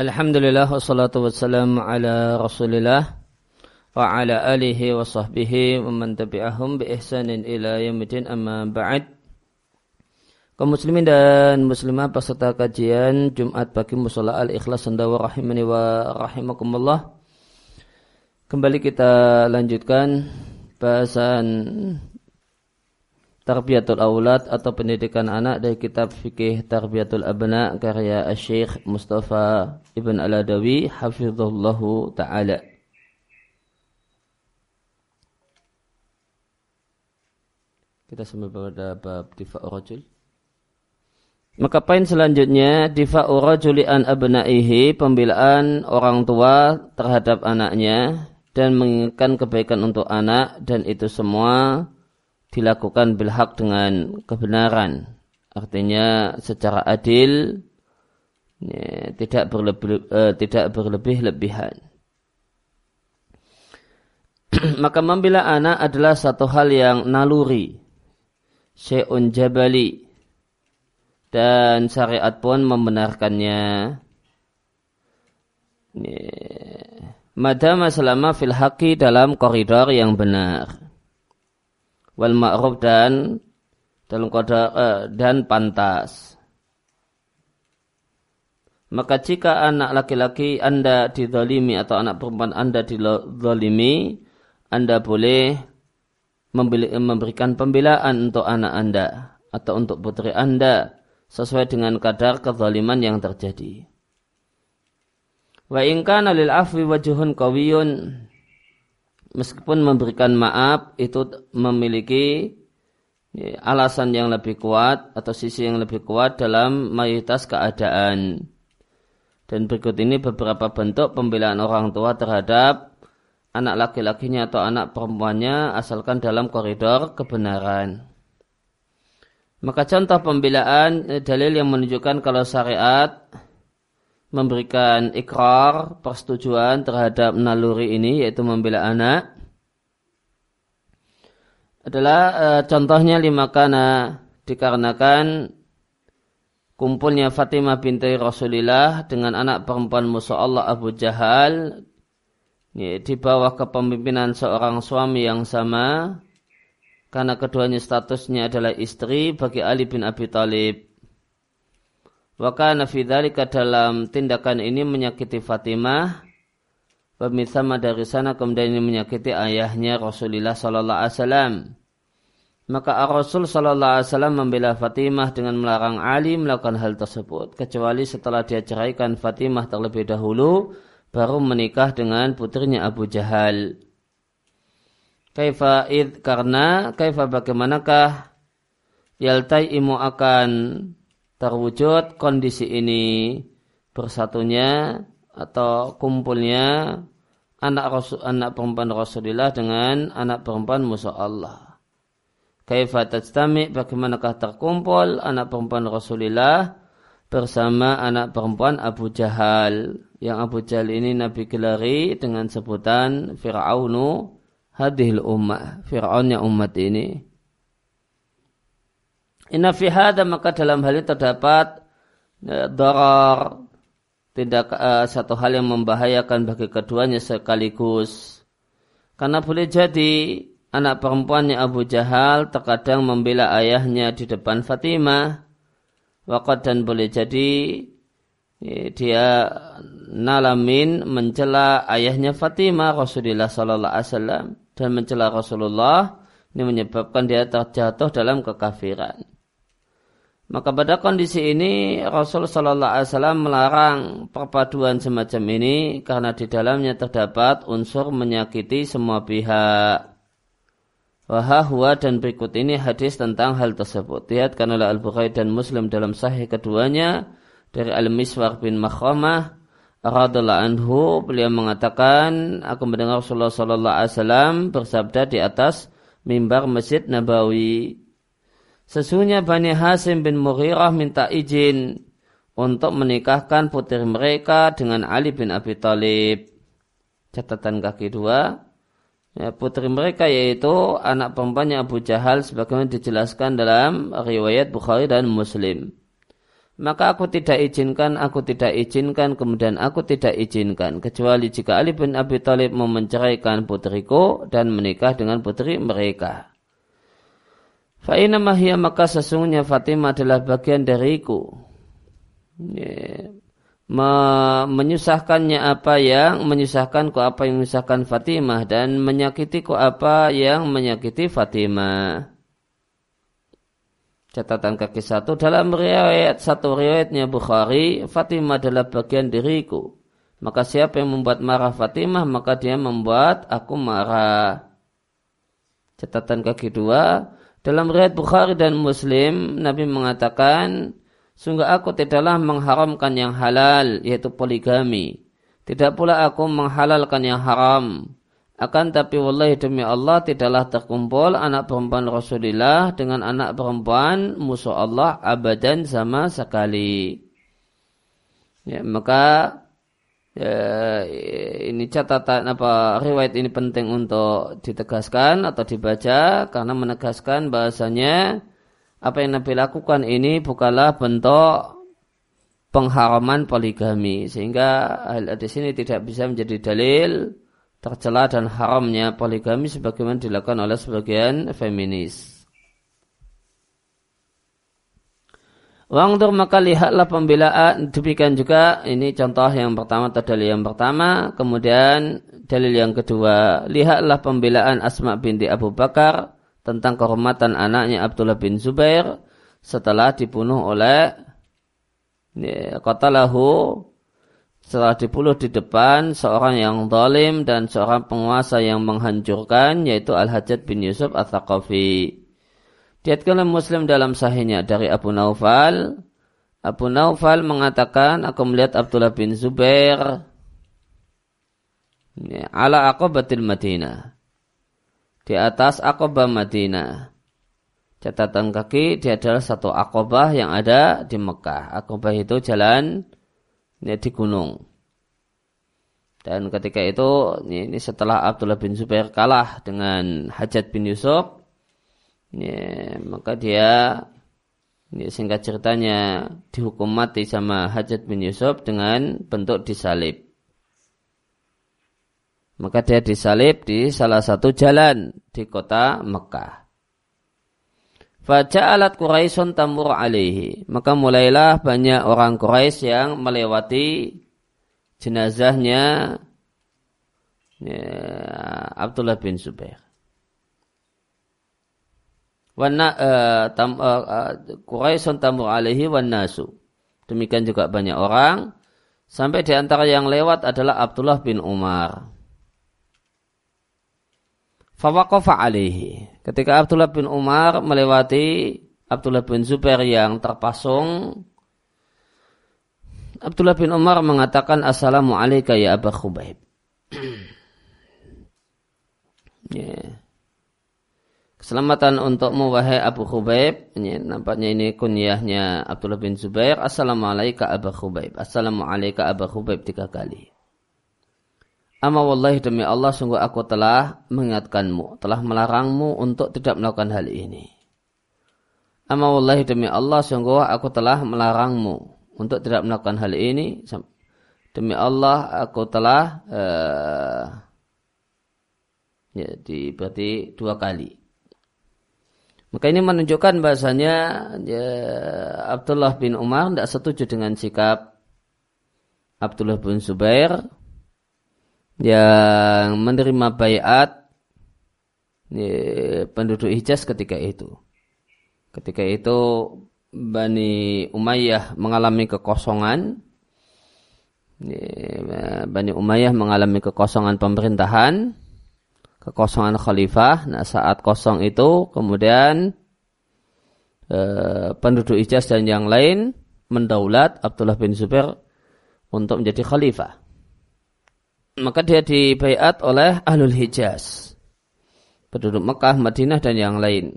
Alhamdulillah wassalatu wassalamu ala rasulillah wa ala alihi wa sahbihi wa man tabi'ahum bi ihsanin ila yaumidin amma ba'd. Kaum muslimin dan muslimah peserta kajian Jumat pagi musola al-ikhlas sandawa rahimani wa rahimakumullah. Kembali kita lanjutkan bahasan Tarbiyatul Aulad atau pendidikan anak dari kitab fikih Tarbiyatul Abna karya Syekh Mustafa Ibn Al-Adawi hafizallahu taala. Kita sampai pada bab difa'u rajul. Maka poin selanjutnya difa'u rajuli an abnaihi pembelaan orang tua terhadap anaknya dan menginginkan kebaikan untuk anak dan itu semua dilakukan bilhak dengan kebenaran. Artinya secara adil ya, tidak berlebih eh, tidak berlebih-lebihan. Maka membela anak adalah satu hal yang naluri, syai'un jabali, dan syariat pun membenarkannya. Madama selama fil haqi dalam koridor yang benar wal ma'ruf dan dalam kode uh, dan pantas. Maka jika anak laki-laki Anda didolimi atau anak perempuan Anda didolimi, Anda boleh memberikan pembelaan untuk anak Anda atau untuk putri Anda sesuai dengan kadar kezaliman yang terjadi. Wa in kana lil afwi wajhun qawiyun meskipun memberikan maaf itu memiliki ya, alasan yang lebih kuat atau sisi yang lebih kuat dalam mayoritas keadaan. Dan berikut ini beberapa bentuk pembelaan orang tua terhadap anak laki-lakinya atau anak perempuannya asalkan dalam koridor kebenaran. Maka contoh pembelaan eh, dalil yang menunjukkan kalau syariat memberikan ikrar persetujuan terhadap naluri ini yaitu membela anak adalah e, contohnya lima kana dikarenakan kumpulnya Fatimah binti Rasulillah dengan anak perempuan musuh Allah Abu Jahal ya, di bawah kepemimpinan seorang suami yang sama. Karena keduanya statusnya adalah istri bagi Ali bin Abi Thalib Wakana fidzalika dalam tindakan ini menyakiti Fatimah. Pemisama dari sana kemudian ini menyakiti ayahnya Rasulullah Sallallahu Alaihi Wasallam. Maka Rasul Sallallahu Alaihi Wasallam membela Fatimah dengan melarang Ali melakukan hal tersebut. Kecuali setelah dia ceraikan Fatimah terlebih dahulu, baru menikah dengan putrinya Abu Jahal. Kaifa id karena kaifa bagaimanakah yaltai imu akan terwujud kondisi ini bersatunya atau kumpulnya anak rasul, anak perempuan Rasulullah dengan anak perempuan musuh Allah. Kaifa tajtami bagaimanakah terkumpul anak perempuan Rasulullah bersama anak perempuan Abu Jahal. Yang Abu Jahal ini Nabi gelari dengan sebutan Fir'aunu hadhil ummah. Fir'aunnya umat ini. Inna fi hadha maka dalam hal ini terdapat ya, darar tidak uh, satu hal yang membahayakan bagi keduanya sekaligus. Karena boleh jadi anak perempuannya Abu Jahal terkadang membela ayahnya di depan Fatimah. Wakat dan boleh jadi ya, dia nalamin mencela ayahnya Fatimah Rasulullah Sallallahu Alaihi Wasallam dan mencela Rasulullah ini menyebabkan dia terjatuh dalam kekafiran. Maka pada kondisi ini Rasul Shallallahu Alaihi Wasallam melarang perpaduan semacam ini karena di dalamnya terdapat unsur menyakiti semua pihak. Wahahwa dan berikut ini hadis tentang hal tersebut. Lihat oleh Al-Bukhari dan Muslim dalam sahih keduanya dari Al-Miswar bin Makhramah radhiallahu anhu beliau mengatakan aku mendengar Rasulullah sallallahu alaihi wasallam bersabda di atas mimbar Masjid Nabawi Sesungguhnya Bani Hasim bin Mughirah minta izin untuk menikahkan putri mereka dengan Ali bin Abi Thalib. Catatan kaki dua. Ya, putri mereka yaitu anak perempuannya Abu Jahal sebagaimana dijelaskan dalam riwayat Bukhari dan Muslim. maka aku tidak izinkan, aku tidak izinkan, kemudian aku tidak izinkan. Kecuali jika Ali bin Abi Thalib mau putriku dan menikah dengan putri mereka. Fa'ina mahia maka sesungguhnya Fatimah adalah bagian dariku. Ya. Me menyusahkannya apa yang menyusahkanku apa yang menyusahkan Fatimah dan menyakitiku apa yang menyakiti Fatimah. Catatan kaki satu dalam riwayat satu riwayatnya Bukhari, Fatimah adalah bagian diriku. Maka siapa yang membuat marah Fatimah, maka dia membuat aku marah. Catatan kaki dua, dalam riwayat Bukhari dan Muslim, Nabi mengatakan, sungguh aku tidaklah mengharamkan yang halal, yaitu poligami. Tidak pula aku menghalalkan yang haram. Akan tapi wallahi demi Allah tidaklah terkumpul anak perempuan Rasulullah dengan anak perempuan musuh Allah abadan sama sekali. Ya, maka ya, ini catatan apa riwayat ini penting untuk ditegaskan atau dibaca karena menegaskan bahasanya apa yang Nabi lakukan ini bukanlah bentuk pengharaman poligami sehingga hal di sini tidak bisa menjadi dalil tercela dan haramnya poligami sebagaimana dilakukan oleh sebagian feminis. Wangdur maka lihatlah pembelaan. Demikian juga ini contoh yang pertama atau dalil yang pertama. Kemudian dalil yang kedua. Lihatlah pembelaan Asma binti Abu Bakar tentang kehormatan anaknya Abdullah bin Zubair setelah dibunuh oleh lahu setelah dibunuh di depan seorang yang zalim dan seorang penguasa yang menghancurkan yaitu Al-Hajjaj bin Yusuf Al-Thaqafi. Diatkan Muslim dalam sahihnya dari Abu Naufal. Abu Naufal mengatakan, aku melihat Abdullah bin Zubair ala akobatil Madinah. Di atas akobah Madinah. Catatan kaki, dia adalah satu akobah yang ada di Mekah. Akobah itu jalan ini di gunung. Dan ketika itu ini setelah Abdullah bin Zubair kalah dengan Hajat bin Yusuf, ini, maka dia ini singkat ceritanya dihukum mati sama Hajat bin Yusuf dengan bentuk disalib. Maka dia disalib di salah satu jalan di kota Mekah. alat Quraisyun tamur alaihi. Maka mulailah banyak orang Quraisy yang melewati jenazahnya ya, Abdullah bin Zubair. Wana uh, tam, uh, uh, Quraisyun tamur alaihi wan. Demikian juga banyak orang. Sampai di antara yang lewat adalah Abdullah bin Umar. Fawaqafa alaihi. Ketika Abdullah bin Umar melewati Abdullah bin Zubair yang terpasung, Abdullah bin Umar mengatakan Assalamualaikum ya Abu Khubaib. yeah. Keselamatan untukmu wahai Abu Khubaib. Ini, nampaknya ini kunyahnya Abdullah bin Zubair. Assalamualaikum Abu Khubaib. Assalamualaikum Abu Khubaib tiga kali. Amma wallahi demi Allah sungguh aku telah mengingatkanmu, telah melarangmu untuk tidak melakukan hal ini. Amma wallahi demi Allah sungguh aku telah melarangmu untuk tidak melakukan hal ini. Demi Allah aku telah uh, ya di, berarti dua kali. Maka ini menunjukkan bahasanya ya, Abdullah bin Umar tidak setuju dengan sikap Abdullah bin Zubair yang menerima bayat ya, penduduk Hijaz ketika itu. Ketika itu Bani Umayyah mengalami kekosongan. Ya, Bani Umayyah mengalami kekosongan pemerintahan, kekosongan khalifah. Nah saat kosong itu kemudian eh, penduduk Hijaz dan yang lain mendaulat Abdullah bin Zubair untuk menjadi khalifah maka dia dibaiat oleh Ahlul Hijaz. Penduduk Mekah, Madinah dan yang lain.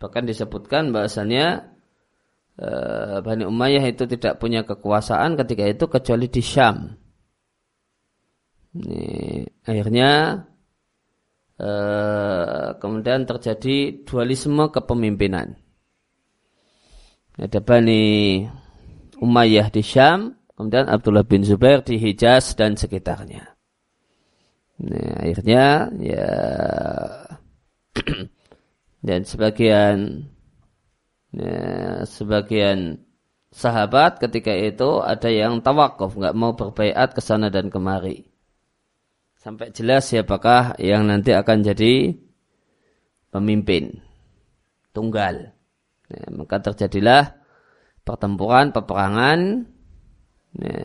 Bahkan disebutkan bahasanya eh, Bani Umayyah itu tidak punya kekuasaan ketika itu kecuali di Syam. Ini, akhirnya eh, kemudian terjadi dualisme kepemimpinan. Ada Bani Umayyah di Syam, kemudian Abdullah bin Zubair di Hijaz dan sekitarnya. Nah, akhirnya ya dan sebagian ya, sebagian sahabat ketika itu ada yang tawakuf nggak mau berbaiat ke sana dan kemari sampai jelas siapakah yang nanti akan jadi pemimpin tunggal ya, maka terjadilah pertempuran peperangan ya,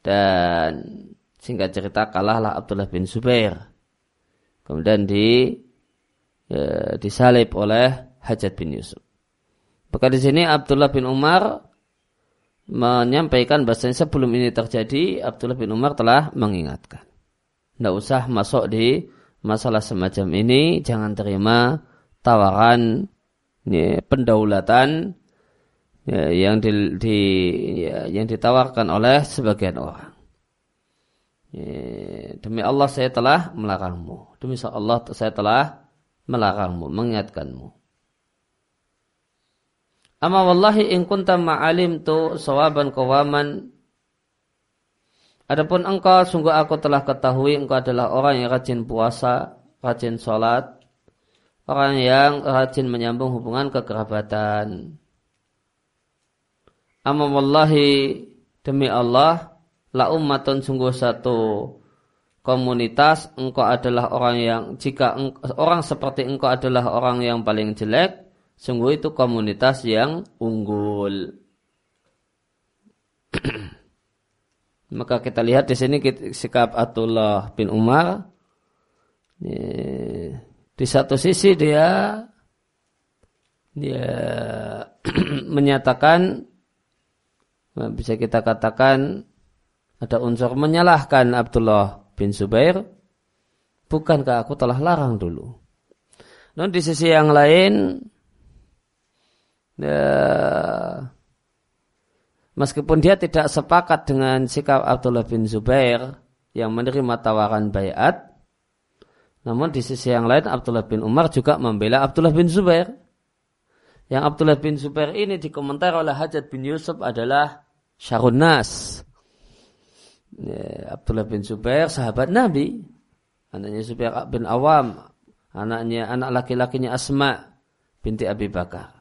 dan singkat cerita kalahlah Abdullah bin Zubair. Kemudian di ya, disalib oleh Hajat bin Yusuf. Maka di sini Abdullah bin Umar menyampaikan bahasanya sebelum ini terjadi Abdullah bin Umar telah mengingatkan. Tidak usah masuk di masalah semacam ini, jangan terima tawaran ya, pendaulatan ya, yang di, di ya, yang ditawarkan oleh sebagian orang. Ya, demi Allah saya telah melarangmu. Demi Allah saya telah melarangmu, mengingatkanmu. Amma wallahi in kunta ma'alim tu sawaban kawaman Adapun engkau sungguh aku telah ketahui engkau adalah orang yang rajin puasa, rajin sholat, orang yang rajin menyambung hubungan kekerabatan. Amma wallahi demi Allah la ummatun sungguh satu komunitas engkau adalah orang yang jika orang seperti engkau adalah orang yang paling jelek sungguh itu komunitas yang unggul maka kita lihat di sini sikap Atullah bin Umar di satu sisi dia dia menyatakan bisa kita katakan ada unsur menyalahkan Abdullah bin Zubair. Bukankah aku telah larang dulu? Namun di sisi yang lain, ya, meskipun dia tidak sepakat dengan sikap Abdullah bin Zubair yang menerima tawaran bayat, namun di sisi yang lain Abdullah bin Umar juga membela Abdullah bin Zubair. Yang Abdullah bin Zubair ini dikomentar oleh Hajat bin Yusuf adalah Syarun Nas. Ya, Abdullah bin Zubair sahabat Nabi. Anaknya Zubair bin Awam anaknya anak laki-lakinya Asma binti Abi Bakar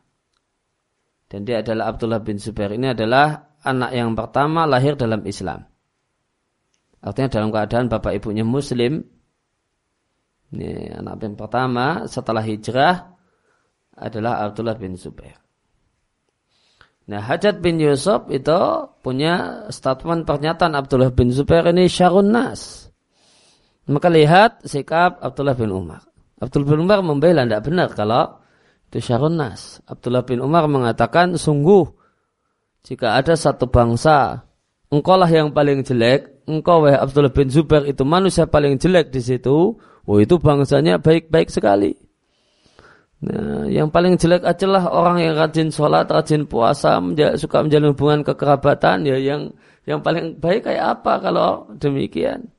dan dia adalah Abdullah bin Zubair ini adalah anak yang pertama lahir dalam Islam artinya dalam keadaan bapak ibunya muslim ini anak yang pertama setelah hijrah adalah Abdullah bin Zubair Nah, Hajat bin Yusuf itu punya statement pernyataan Abdullah bin Zubair ini syarun nas. Maka lihat sikap Abdullah bin Umar. Abdullah bin Umar membela tidak benar kalau itu nas. Abdullah bin Umar mengatakan sungguh jika ada satu bangsa engkau lah yang paling jelek, engkau wahai Abdullah bin Zubair itu manusia paling jelek di situ, oh itu bangsanya baik-baik sekali. Nah, yang paling jelek adalah orang yang rajin sholat, rajin puasa, suka menjalin hubungan kekerabatan. Ya, yang yang paling baik kayak apa kalau demikian?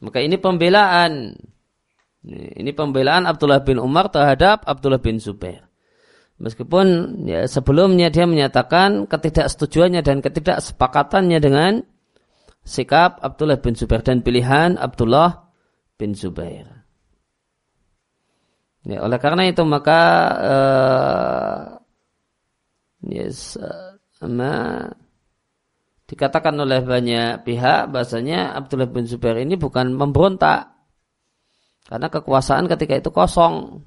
Maka ini pembelaan. Ini pembelaan Abdullah bin Umar terhadap Abdullah bin Zubair. Meskipun ya, sebelumnya dia menyatakan ketidaksetujuannya dan ketidaksepakatannya dengan sikap Abdullah bin Zubair dan pilihan Abdullah bin Zubair. Ya, oleh karena itu maka uh, yes, uh, dikatakan oleh banyak pihak bahasanya Abdullah bin Zubair ini bukan memberontak karena kekuasaan ketika itu kosong.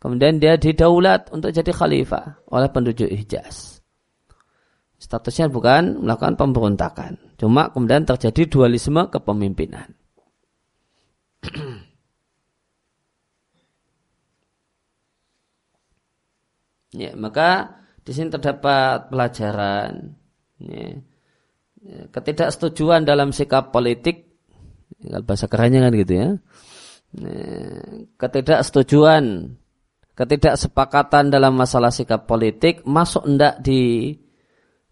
Kemudian dia didaulat untuk jadi khalifah oleh penduduk Hijaz. Statusnya bukan melakukan pemberontakan. Cuma kemudian terjadi dualisme kepemimpinan. ya, maka di sini terdapat pelajaran. Ya, ketidaksetujuan dalam sikap politik, bahasa kerennya kan gitu ya. Ketidaksetujuan, ketidaksepakatan dalam masalah sikap politik masuk enggak di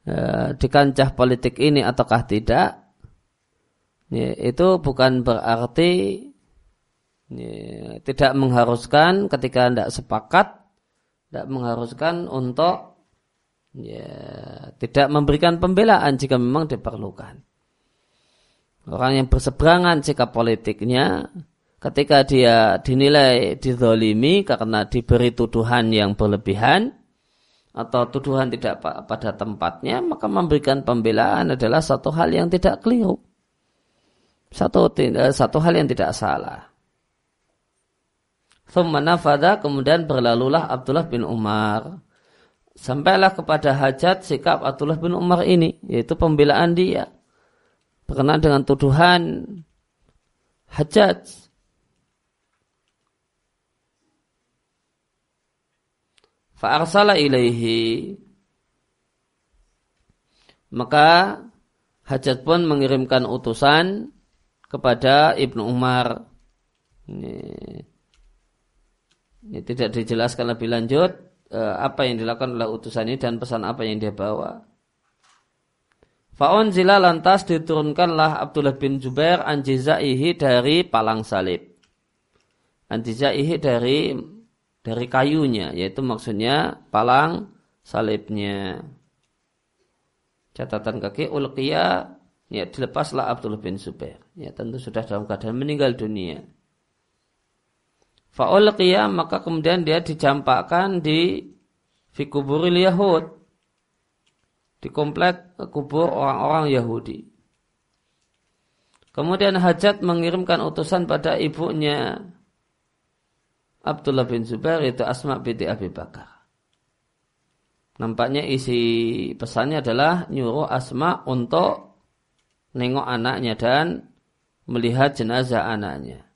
Eh, di kancah politik ini ataukah tidak ya, itu bukan berarti Ya, tidak mengharuskan ketika tidak sepakat, tidak mengharuskan untuk ya, tidak memberikan pembelaan jika memang diperlukan. Orang yang berseberangan sikap politiknya ketika dia dinilai dizolimi karena diberi tuduhan yang berlebihan atau tuduhan tidak pada tempatnya, maka memberikan pembelaan adalah satu hal yang tidak keliru. Satu, satu hal yang tidak salah. Thumma kemudian berlalulah Abdullah bin Umar. Sampailah kepada hajat sikap Abdullah bin Umar ini, yaitu pembelaan dia berkenaan dengan tuduhan hajat. Fa'arsala ilaihi. Maka hajat pun mengirimkan utusan kepada Ibnu Umar. Ini, ini tidak dijelaskan lebih lanjut apa yang dilakukan oleh utusan ini dan pesan apa yang dia bawa. Fa'on zila lantas diturunkanlah Abdullah bin Jubair anjizaihi dari palang salib. Anjizaihi dari dari kayunya, yaitu maksudnya palang salibnya. Catatan kaki ulqiya ya dilepaslah Abdullah bin Zubair. Ya tentu sudah dalam keadaan meninggal dunia. Fa'ulqiya maka kemudian dia dicampakkan di fikuburil Yahud di komplek kubur orang-orang Yahudi. Kemudian Hajat mengirimkan utusan pada ibunya Abdullah bin Zubair itu Asma binti Abi Bakar. Nampaknya isi pesannya adalah nyuruh Asma untuk nengok anaknya dan melihat jenazah anaknya.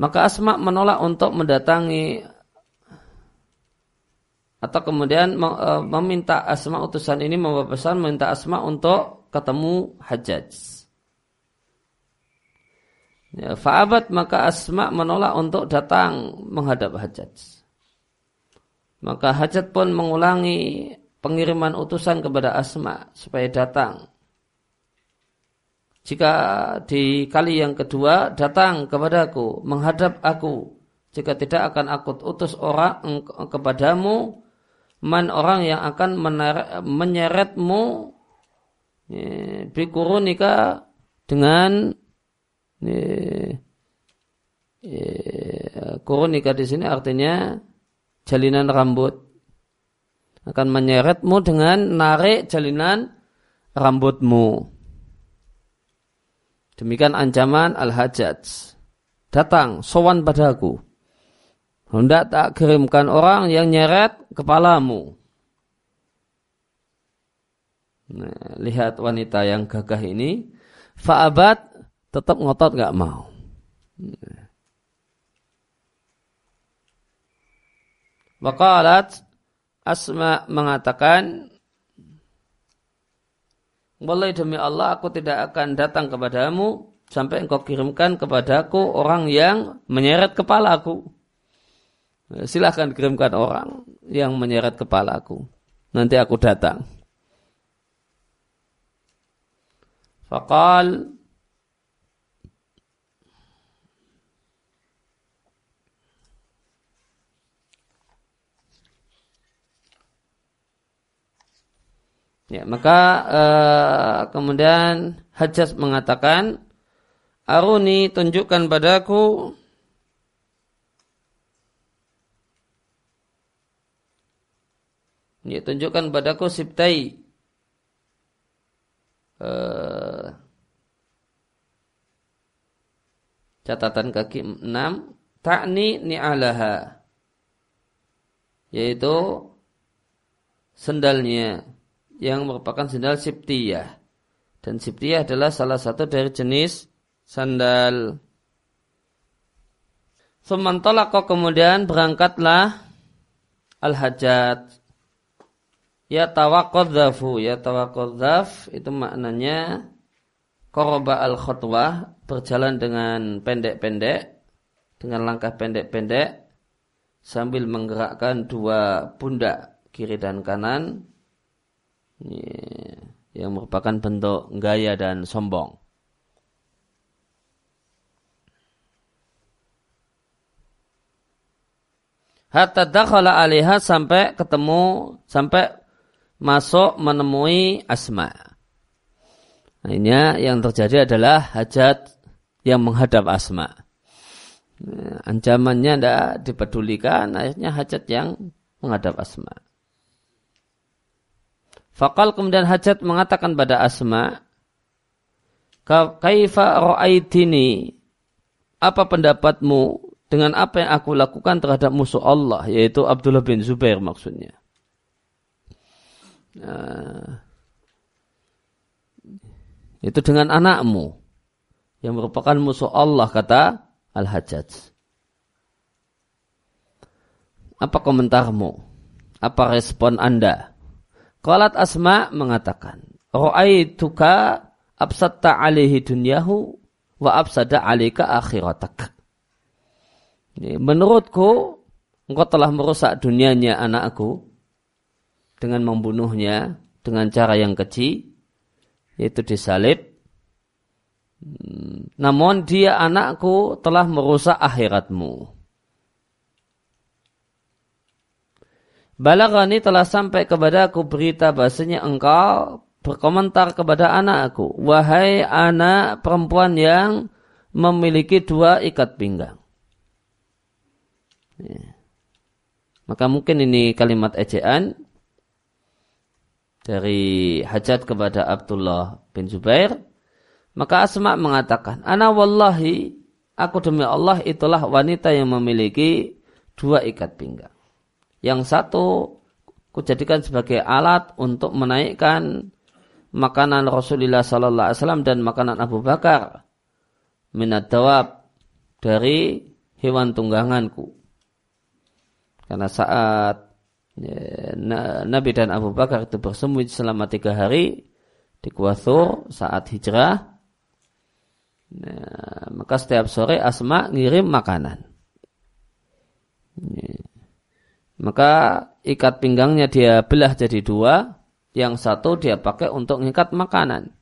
Maka Asma menolak untuk mendatangi atau kemudian e, meminta Asma utusan ini membawa pesan meminta Asma untuk ketemu Hajjaj. Ya, Fa'abat maka Asma menolak untuk datang menghadap Hajjaj. Maka Hajjaj pun mengulangi pengiriman utusan kepada Asma supaya datang. Jika di kali yang kedua datang kepadaku, menghadap aku, jika tidak akan aku utus orang kepadamu. Man orang yang akan menyeretmu ya, bikurunika dengan ya, kurunika di sini artinya jalinan rambut. Akan menyeretmu dengan narik jalinan rambutmu. Demikian ancaman al-hajjaj. Datang, sowan padaku. Hendak tak kirimkan orang yang nyeret kepalamu. Nah, lihat wanita yang gagah ini. Fa'abat tetap ngotot gak mau. Waqalat Asma mengatakan Boleh demi Allah aku tidak akan datang kepadamu sampai engkau kirimkan kepadaku orang yang menyeret kepalaku. Silahkan kirimkan orang yang menyeret kepalaku. Nanti aku datang. Fakal Ya, maka uh, kemudian Hajjaj mengatakan, Aruni tunjukkan padaku Ya, tunjukkan padaku sibtai. Uh, catatan kaki 6 takni ni'alaha yaitu sendalnya yang merupakan sendal sibtiyah dan sibtiyah adalah salah satu dari jenis sandal. Sumantolako kemudian berangkatlah al-hajat Ya tawakodzafu, ya tawakodzaf itu maknanya koroba al khutwah berjalan dengan pendek-pendek dengan langkah pendek-pendek sambil menggerakkan dua pundak kiri dan kanan Iya. yang merupakan bentuk gaya dan sombong. Hatta dakhala alaiha sampai ketemu sampai masuk menemui Asma. Nah ini yang terjadi adalah hajat yang menghadap Asma. Ancamannya tidak dipedulikan, akhirnya hajat yang menghadap Asma. Fakal kemudian hajat mengatakan pada Asma, Kaifa ra'aitini? Apa pendapatmu dengan apa yang aku lakukan terhadap musuh Allah yaitu Abdullah bin Zubair maksudnya. Nah, itu dengan anakmu yang merupakan musuh Allah kata Al-Hajjaj. Apa komentarmu? Apa respon Anda? Qalat Asma mengatakan, Ra'aituka absatta alaihi dunyahu wa absada alika akhiratak. Menurutku, engkau telah merusak dunianya anakku dengan membunuhnya dengan cara yang keji, yaitu disalib. Namun dia anakku telah merusak akhiratmu. Balagani telah sampai kepadaku berita bahasanya engkau berkomentar kepada anakku. Wahai anak perempuan yang memiliki dua ikat pinggang. Ya. Maka mungkin ini kalimat ejaan dari hajat kepada Abdullah bin Zubair. Maka Asma mengatakan, Ana wallahi, aku demi Allah itulah wanita yang memiliki dua ikat pinggang. Yang satu, kujadikan sebagai alat untuk menaikkan makanan Rasulullah Sallallahu Alaihi Wasallam dan makanan Abu Bakar minat dawab dari hewan tungganganku. Karena saat ya, Nabi dan Abu Bakar itu bersembunyi selama tiga hari di Kuwathur saat hijrah, nah, maka setiap sore Asma ngirim makanan. Ya. Maka ikat pinggangnya dia belah jadi dua, yang satu dia pakai untuk mengikat makanan.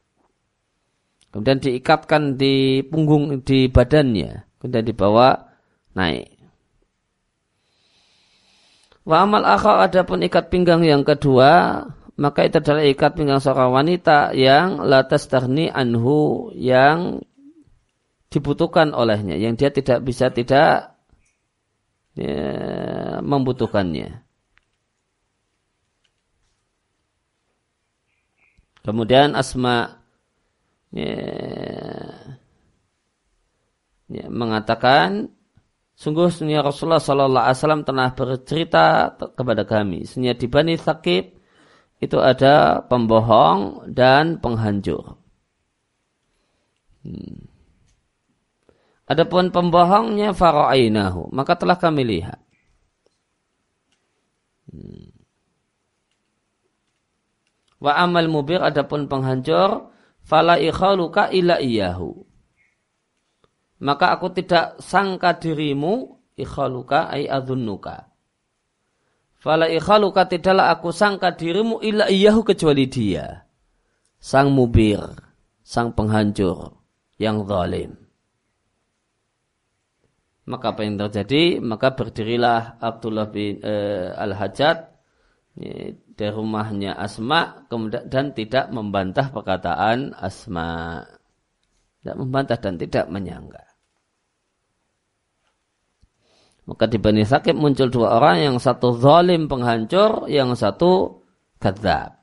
Kemudian diikatkan di punggung di badannya, kemudian dibawa naik. Wa amal akhar adapun ikat pinggang yang kedua, maka itu adalah ikat pinggang seorang wanita yang latas terni anhu yang dibutuhkan olehnya, yang dia tidak bisa tidak ya, membutuhkannya. Kemudian Asma ya, ya, mengatakan Sungguh sunnah Rasulullah Sallallahu Alaihi Wasallam telah bercerita kepada kami. Sunnah di Bani Thaqib itu ada pembohong dan penghancur. Hmm. Adapun pembohongnya fara'ainahu, maka telah kami lihat. Hmm. Wa amal mubir adapun penghancur fala ikhaluka illa iyahu maka aku tidak sangka dirimu ikhaluka ay adhunnuka. Fala ikhaluka tidaklah aku sangka dirimu illa iyahu kecuali dia. Sang mubir, sang penghancur yang zalim. Maka apa yang terjadi? Maka berdirilah Abdullah bin uh, Al-Hajjat dari rumahnya Asma kemudian dan tidak membantah perkataan Asma. Tidak membantah dan tidak menyangka. Maka di Bani Sakib muncul dua orang, yang satu zalim penghancur, yang satu kadzab.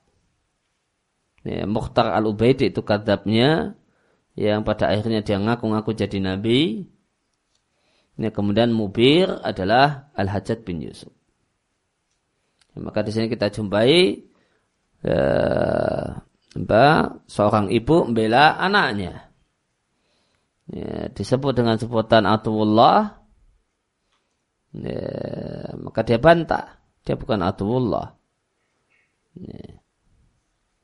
Ya, Mukhtar al-Ubaidi itu kadzabnya, yang pada akhirnya dia ngaku-ngaku jadi nabi. Ya, kemudian Mubir adalah Al-Hajjaj bin Yusuf. Ya, maka di sini kita jumpai ya, mbak, seorang ibu membela anaknya. Ya, disebut dengan sebutan Atullah ya, maka dia bantah dia bukan atullah ya.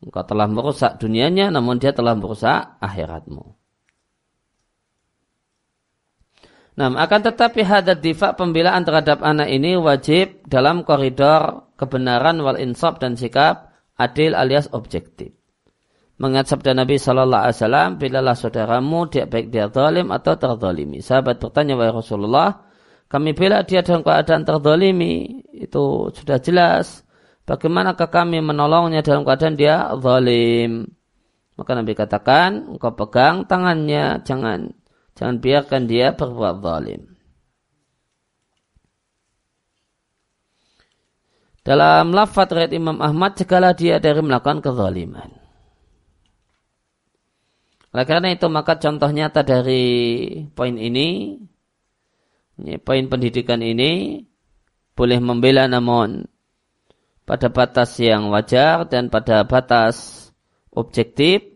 engkau telah merusak dunianya namun dia telah merusak akhiratmu Nah, akan tetapi hadat difa pembelaan terhadap anak ini wajib dalam koridor kebenaran wal insaf dan sikap adil alias objektif. Mengat sabda Nabi Shallallahu Alaihi Wasallam, bilalah saudaramu dia baik dia zalim atau terzalimi. Sahabat bertanya wahai Rasulullah, kami bela dia dalam keadaan terdolimi, itu sudah jelas. Bagaimanakah kami menolongnya dalam keadaan dia zalim? Maka Nabi katakan, engkau pegang tangannya, jangan jangan biarkan dia berbuat zalim. Dalam lafaz riwayat Imam Ahmad, segala dia dari melakukan kezaliman. Oleh karena itu maka contoh nyata dari poin ini, poin pendidikan ini boleh membela namun pada batas yang wajar dan pada batas objektif.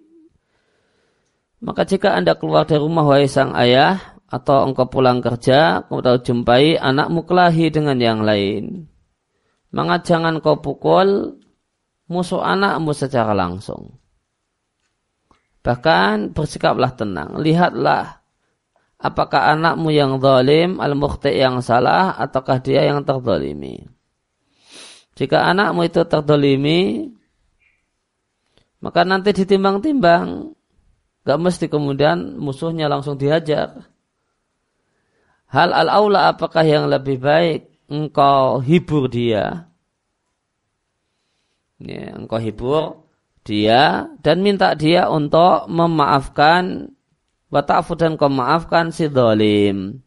Maka jika Anda keluar dari rumah wahai sang ayah atau engkau pulang kerja, kemudian jumpai anakmu kelahi dengan yang lain. Maka jangan kau pukul musuh anakmu secara langsung. Bahkan bersikaplah tenang. Lihatlah apakah anakmu yang zalim, al-mukhti yang salah, ataukah dia yang terdolimi. Jika anakmu itu terdolimi, maka nanti ditimbang-timbang. Gak mesti kemudian musuhnya langsung dihajar. Hal al-aula apakah yang lebih baik engkau hibur dia? Ya, engkau hibur dia dan minta dia untuk memaafkan Wata'fu dan kau maafkan si dolim.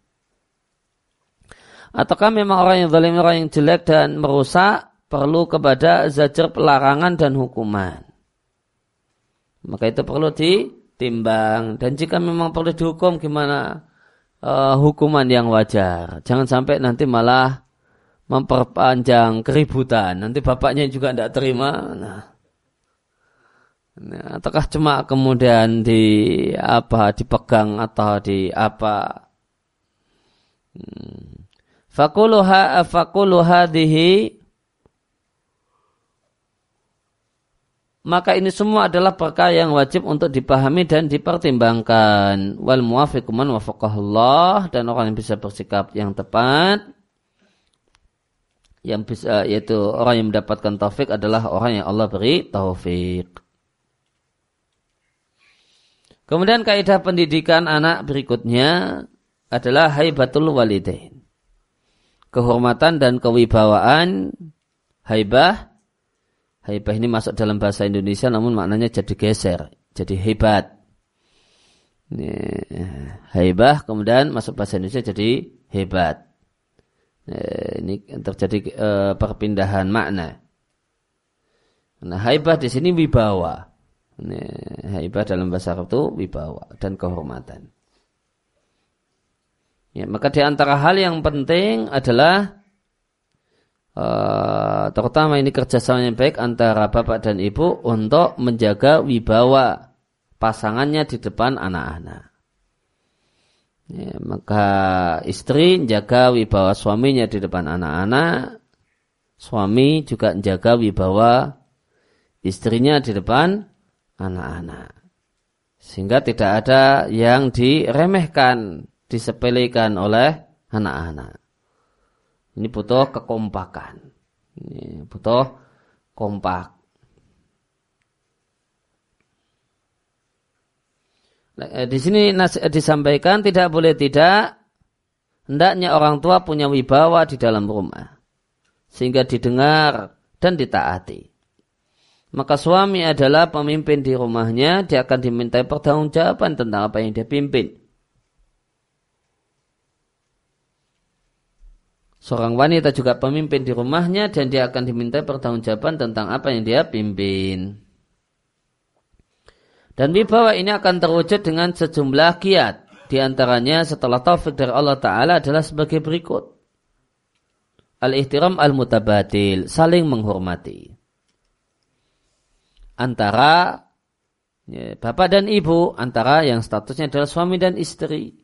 Ataukah memang orang yang zalim orang yang jelek dan merusak perlu kepada zajar pelarangan dan hukuman. Maka itu perlu ditimbang. Dan jika memang perlu dihukum gimana uh, hukuman yang wajar. Jangan sampai nanti malah memperpanjang keributan. Nanti bapaknya juga tidak terima. Nah, Nah, ataukah cuma kemudian di apa dipegang atau di apa? Hmm. Fakuluha fakulu hadhihi maka ini semua adalah perkara yang wajib untuk dipahami dan dipertimbangkan. Wal muwafiquman wafaqahullah dan orang yang bisa bersikap yang tepat yang bisa yaitu orang yang mendapatkan taufik adalah orang yang Allah beri taufik. Kemudian kaidah pendidikan anak berikutnya adalah haibatul walidain. Kehormatan dan kewibawaan haibah. Haibah ini masuk dalam bahasa Indonesia namun maknanya jadi geser, jadi hebat. Ini, haibah kemudian masuk bahasa Indonesia jadi hebat. Ini terjadi uh, perpindahan makna. Nah, haibah di sini wibawa. Haibah dalam bahasa Arab itu wibawa dan kehormatan. Ya, maka di antara hal yang penting adalah uh, terutama ini kerjasama yang baik antara bapak dan ibu untuk menjaga wibawa pasangannya di depan anak-anak. Ya, maka istri menjaga wibawa suaminya di depan anak-anak, suami juga menjaga wibawa istrinya di depan anak-anak. Sehingga tidak ada yang diremehkan, disepelekan oleh anak-anak. Ini butuh kekompakan. Ini butuh kompak. Nah, di sini disampaikan tidak boleh tidak hendaknya orang tua punya wibawa di dalam rumah sehingga didengar dan ditaati maka suami adalah pemimpin di rumahnya, dia akan dimintai pertanggungjawaban tentang apa yang dia pimpin. Seorang wanita juga pemimpin di rumahnya dan dia akan dimintai pertanggungjawaban tentang apa yang dia pimpin. Dan wibawa ini akan terwujud dengan sejumlah kiat. Di antaranya setelah taufik dari Allah Ta'ala adalah sebagai berikut. Al-ihtiram al-mutabatil, saling menghormati antara ya, bapak dan ibu, antara yang statusnya adalah suami dan istri.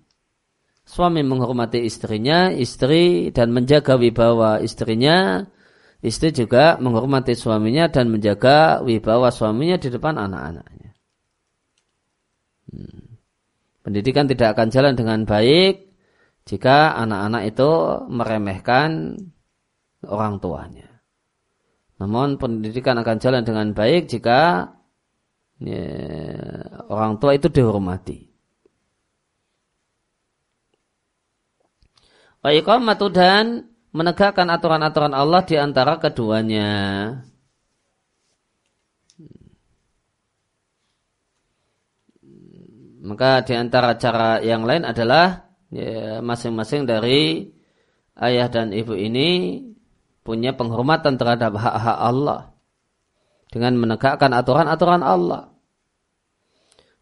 Suami menghormati istrinya, istri dan menjaga wibawa istrinya, istri juga menghormati suaminya dan menjaga wibawa suaminya di depan anak-anaknya. Hmm. Pendidikan tidak akan jalan dengan baik jika anak-anak itu meremehkan orang tuanya. Namun pendidikan akan jalan dengan baik jika ya, orang tua itu dihormati. Wa iqamatu dan menegakkan aturan-aturan Allah di antara keduanya. Maka di antara cara yang lain adalah ya, masing-masing ya, dari ayah dan ibu ini punya penghormatan terhadap hak-hak Allah dengan menegakkan aturan-aturan Allah.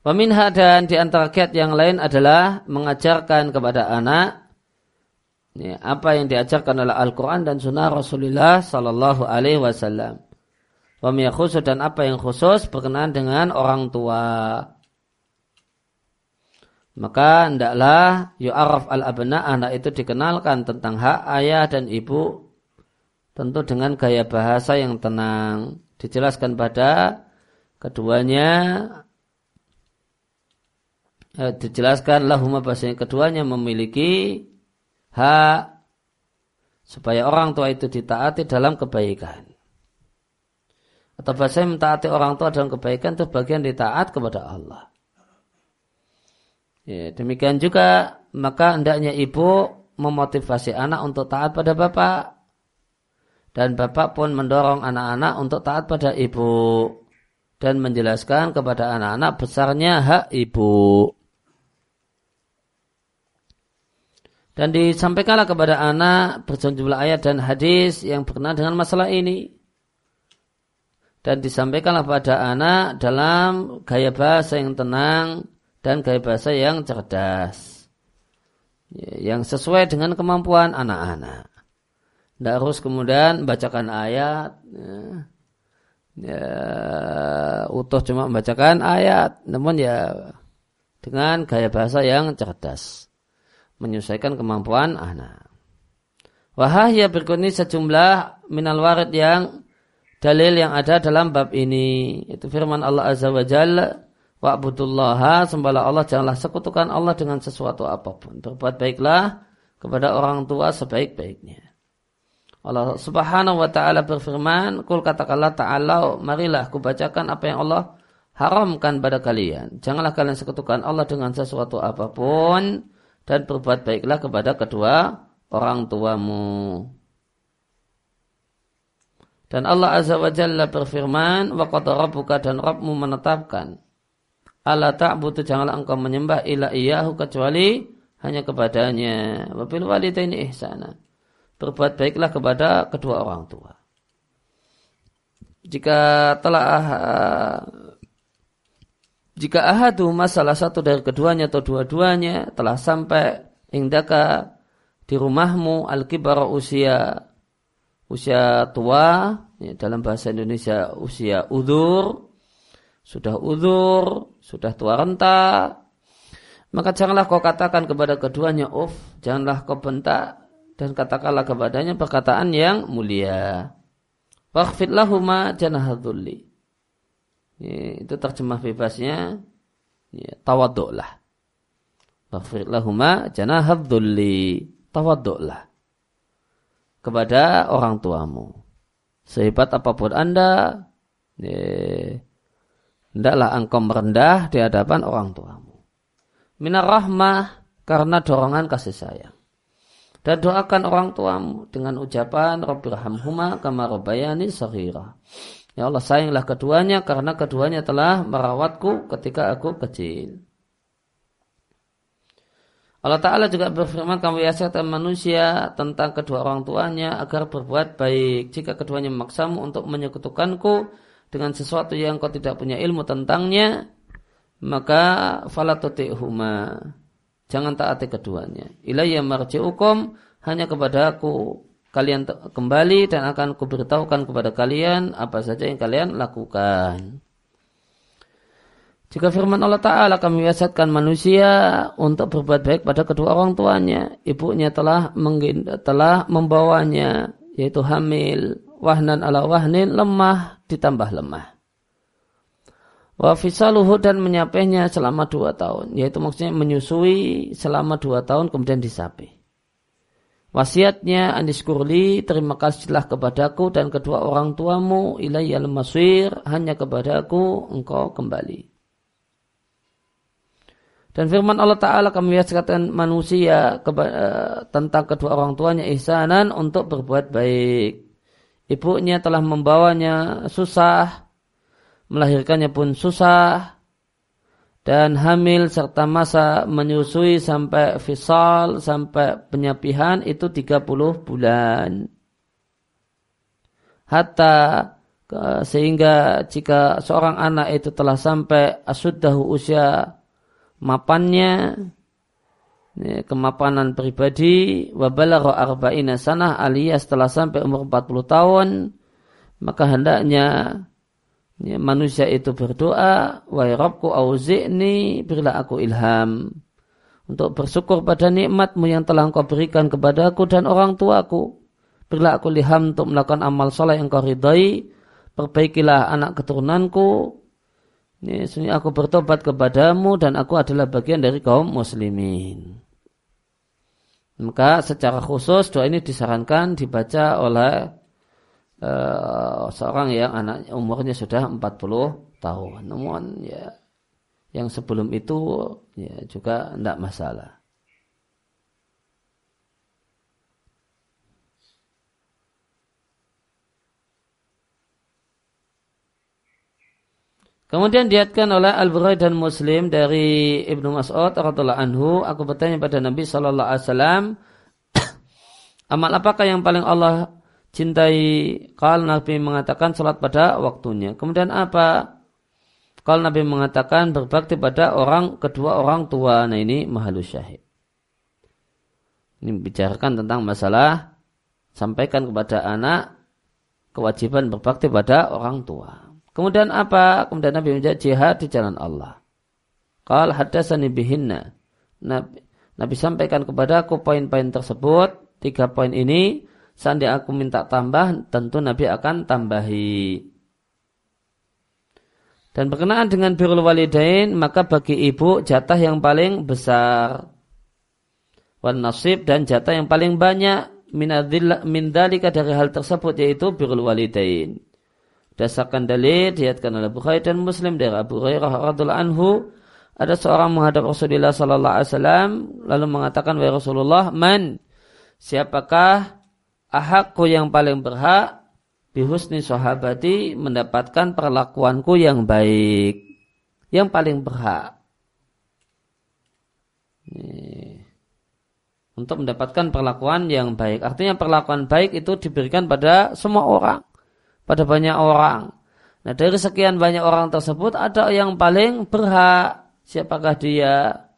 Peminha dan di antara kiat yang lain adalah mengajarkan kepada anak ya, apa yang diajarkan oleh Al-Quran dan Sunnah Rasulullah Sallallahu Alaihi Wasallam. khusus dan apa yang khusus berkenaan dengan orang tua. Maka hendaklah yu'araf al-abna anak itu dikenalkan tentang hak ayah dan ibu tentu dengan gaya bahasa yang tenang dijelaskan pada keduanya eh, dijelaskan lahuma bahasanya keduanya memiliki hak supaya orang tua itu ditaati dalam kebaikan. Atau bahasa mentaati orang tua dalam kebaikan itu bagian ditaat kepada Allah. Ya, demikian juga maka hendaknya ibu memotivasi anak untuk taat pada bapak. Dan bapak pun mendorong anak-anak untuk taat pada ibu. Dan menjelaskan kepada anak-anak besarnya hak ibu. Dan disampaikanlah kepada anak berjumlah ayat dan hadis yang berkenaan dengan masalah ini. Dan disampaikanlah pada anak dalam gaya bahasa yang tenang dan gaya bahasa yang cerdas. Ya, yang sesuai dengan kemampuan anak-anak. Tidak harus kemudian bacakan ayat. Ya, ya, utuh cuma membacakan ayat. Namun ya dengan gaya bahasa yang cerdas. Menyesuaikan kemampuan anak. Wahaya berikut ini sejumlah minal warid yang dalil yang ada dalam bab ini. Itu firman Allah Azza wa Jalla Wa'budullaha sembahlah Allah janganlah sekutukan Allah dengan sesuatu apa pun. Berbuat baiklah kepada orang tua sebaik-baiknya. Allah Subhanahu wa taala berfirman, "Kul katakanlah ta'ala, marilah aku bacakan apa yang Allah haramkan pada kalian. Janganlah kalian sekutukan Allah dengan sesuatu apa pun dan berbuat baiklah kepada kedua orang tuamu." Dan Allah Azza wa Jalla berfirman, "Wa qad rabbuka dan Rabbmu menetapkan Allah ta'budu janganlah engkau menyembah ila iyahu kecuali hanya kepadanya. Wabil walidaini ihsana. Berbuat baiklah kepada kedua orang tua. Jika telah jika ahadu masalah satu dari keduanya atau dua-duanya telah sampai indaka di rumahmu al-kibar usia usia tua ya, dalam bahasa Indonesia usia udur sudah udur, sudah tua renta, maka janganlah kau katakan kepada keduanya, uf, janganlah kau bentak, dan katakanlah kepadanya perkataan yang mulia. Wakhfid lahuma janahadulli. Itu terjemah bebasnya, ya, tawaduklah. Wakhfid lahuma janahadulli. Tawaduklah. Kepada orang tuamu. Sehebat apa pun anda, ya, Hendaklah engkau merendah di hadapan orang tuamu. Minar rahmah karena dorongan kasih sayang. Dan doakan orang tuamu dengan ucapan Rabbirhamhuma kama rabbayani saghira. Ya Allah sayanglah keduanya karena keduanya telah merawatku ketika aku kecil. Allah Ta'ala juga berfirman kamu yasiatkan manusia tentang kedua orang tuanya agar berbuat baik. Jika keduanya memaksamu untuk menyekutukanku, dengan sesuatu yang kau tidak punya ilmu tentangnya, maka falatuti'huma. Jangan taati keduanya. Ilayya marji'ukum hanya kepada aku kalian kembali dan akan kuberitahukan kepada kalian apa saja yang kalian lakukan. Jika firman Allah Ta'ala kami biasakan manusia untuk berbuat baik pada kedua orang tuanya. Ibunya telah, telah membawanya, yaitu hamil, wahnan ala wahnin, lemah ditambah lemah. Wa fisaluhu dan menyapihnya selama dua tahun. Yaitu maksudnya menyusui selama dua tahun kemudian disapih. Wasiatnya Anis Kurli, terima kasihlah kepadaku dan kedua orang tuamu ilayyal maswir, hanya kepadaku engkau kembali. Dan firman Allah Ta'ala kami katakan manusia uh, tentang kedua orang tuanya ihsanan untuk berbuat baik. Ibunya telah membawanya susah, melahirkannya pun susah, dan hamil serta masa menyusui sampai fisal, sampai penyapihan itu 30 bulan. Hatta sehingga jika seorang anak itu telah sampai asuddahu usia mapannya kemapanan pribadi wabalagha arba'ina sanah alias setelah sampai umur 40 tahun maka hendaknya ya, manusia itu berdoa wahai Rabbku auzi'ni berilah aku ilham. Untuk bersyukur pada nikmatmu yang telah engkau berikan kepadaku dan orang tuaku. Berilah aku ilham untuk melakukan amal soleh yang kau ridai perbaikilah anak keturunanku. Ini sini aku bertobat kepadamu dan aku adalah bagian dari kaum muslimin. Maka secara khusus doa ini disarankan dibaca oleh uh, seorang yang anak umurnya sudah 40 tahun. Namun ya yang sebelum itu ya juga tidak masalah. Kemudian diatkan oleh Al-Bukhari dan Muslim dari Ibnu Mas'ud radhiyallahu anhu, aku bertanya pada Nabi sallallahu alaihi wasallam, amal apakah yang paling Allah cintai? Kalau Nabi mengatakan salat pada waktunya. Kemudian apa? Kalau Nabi mengatakan berbakti pada orang kedua orang tua. Nah ini mahalus syahid. Ini bicarakan tentang masalah sampaikan kepada anak kewajiban berbakti pada orang tua. Kemudian apa? Kemudian Nabi menjadi jihad di jalan Allah. Qal hadasani bihinna. Nabi, Nabi sampaikan kepada aku poin-poin tersebut. Tiga poin ini. Seandainya aku minta tambah, tentu Nabi akan tambahi. Dan berkenaan dengan birul walidain, maka bagi ibu jatah yang paling besar. Wan nasib dan jatah yang paling banyak min dalika dari hal tersebut yaitu birul walidain. Dasarkan dalil diatkan oleh Bukhari dan Muslim dari Abu Hurairah radhiallahu anhu ada seorang menghadap Rasulullah sallallahu alaihi wasallam lalu mengatakan wahai Rasulullah man siapakah ahakku yang paling berhak bihusni sahabati mendapatkan perlakuanku yang baik yang paling berhak untuk mendapatkan perlakuan yang baik artinya perlakuan baik itu diberikan pada semua orang pada banyak orang. Nah dari sekian banyak orang tersebut ada yang paling berhak. Siapakah dia?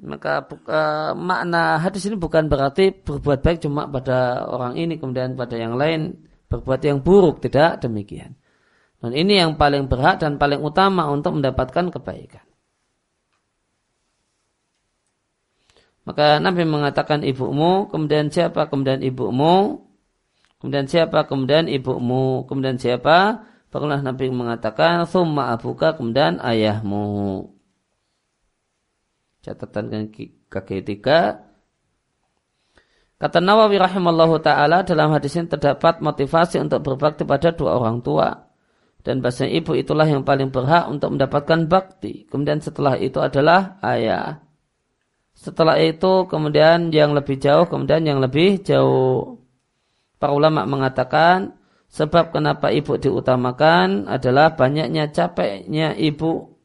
Maka uh, makna hadis ini bukan berarti berbuat baik cuma pada orang ini kemudian pada yang lain berbuat yang buruk tidak demikian. Dan ini yang paling berhak dan paling utama untuk mendapatkan kebaikan. Maka Nabi mengatakan ibumu, kemudian siapa, kemudian ibumu, Kemudian siapa? Kemudian ibumu. Kemudian siapa? Barulah Nabi mengatakan, Thumma abuka, kemudian ayahmu. Catatan kaki tiga. Kata Nawawi rahimallahu ta'ala dalam hadis ini terdapat motivasi untuk berbakti pada dua orang tua. Dan bahasa ibu itulah yang paling berhak untuk mendapatkan bakti. Kemudian setelah itu adalah ayah. Setelah itu kemudian yang lebih jauh, kemudian yang lebih jauh. Para ulama mengatakan sebab kenapa ibu diutamakan adalah banyaknya capeknya ibu